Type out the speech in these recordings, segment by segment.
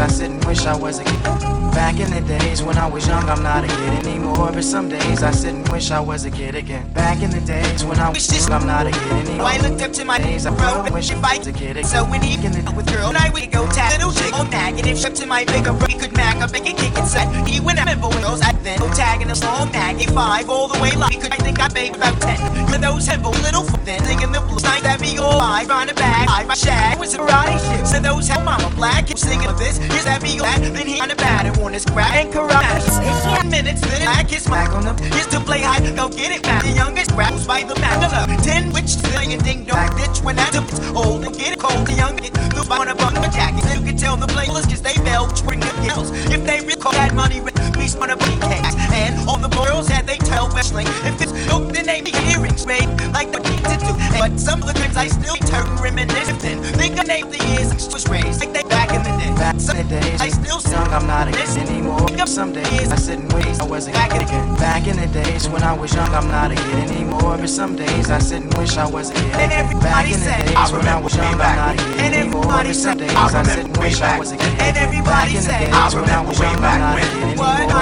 I sit and wish I was a kid. Back in the days when I was young, I'm not a kid anymore. But some days I sit and wish I was a kid again. Back in the days when I was young, I'm not a kid anymore. I looked up to my days I bro wish if I was a kid again. So when he can with girl, and I would go tag little chick on negative ship to my bigger. He could mag up and kick it set. Girls I then tagging a song naggy five all the way like I think I made about ten. With those simple little f- then singing the blues night that be all live on the back. I my shag was a karate shit. So those hell mama black keep singing this. Is that be all that? Then he on the bat and want his crack and karate. Minutes then I kiss my on them. Is to play high, go get it back. The youngest raps by the mandala. Ten which slaying ding dong ditch when I took old and get it cold. The young get the on a bum jacket. You can tell the players cause they fell bring the yells. If they recall that money me on a cast. And all the girls had they tell wrestling. If it's dope, then they be earrings made like need to do. But some of the times I still turn reminiscing. Think of name the years was raised like they back in the day. Back in the days I still young, I'm not a kid anymore. Some days I sit and wish I was a kid again. Back in the days when I was young, I'm not a kid anymore. But some days I sit and wish I was a kid. And Back everybody in the said, days when I was young, I'm not a kid And anymore. everybody But some said, days I sit and wish I was a kid. And everybody Back in the said, when I was young, I'm not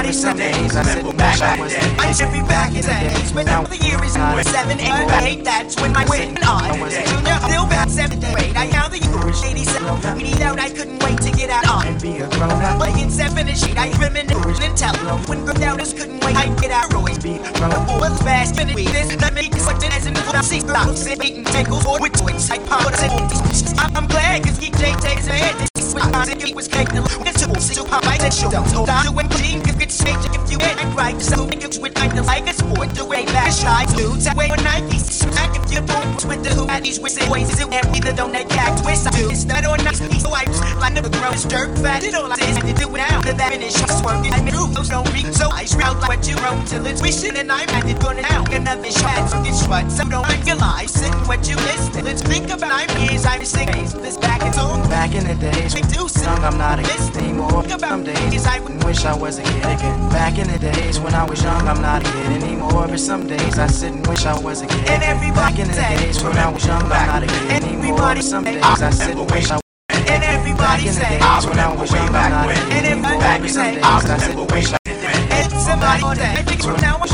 a kid What? anymore. But some days I sit and wish I was a kid. I should be back in days, but now the year is seven, eight, eight. That's when my win on junior. Still back seven, eight. I now the year is eighty-seven. We need out. I couldn't wait to get out on. And be a grown up. But in seven and shit, I reminisce and tell them when girl doubters couldn't wait. I get out always be a grown up. was fast minute we this let me get something as in the see stops and beating tackles or with twins like power I'm glad cause he takes a head was my he was cake the with two so pop I said show don't hold on to when team could get straight if you ain't right. So make it with like the like a sport the way back shy dudes that way when Nike smack if you boom with the who at these with it empty the don't that cat twist I do it's not on nice of wipes like never grow is dirt fat it all I did. To do it out to that finish just working I knew those don't reach so I shroud like what you wrote till it's wishing and I'm at it. Gonna now another shot from this but some don't realize sitting what you listen let's think about I'm years I'm singing this back and Back in the days when I sit young, I'm not a kid anymore. Some days I wish I was a kid again. Back in the days when I was young, I'm not a kid anymore. But some days I sit and wish I was a kid. And everybody Back in the days when I was young, I'm not a kid And anymore. everybody But some days I sit and wish I and Back everybody in the say days when I was young, I'm not a kid And everybody say- days I sit and wish I And somebody say, I think now I'm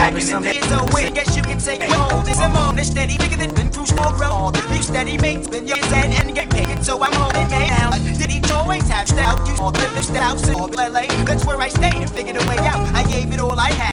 back in the days away Guess you can say you hold this I'm on the steady Bigger than been through small grown Big steady mates been yours and, and get paid So I'm holding me down. Did he always have style? You all the style So all LA That's where I stayed and figured a way out. I gave it all I had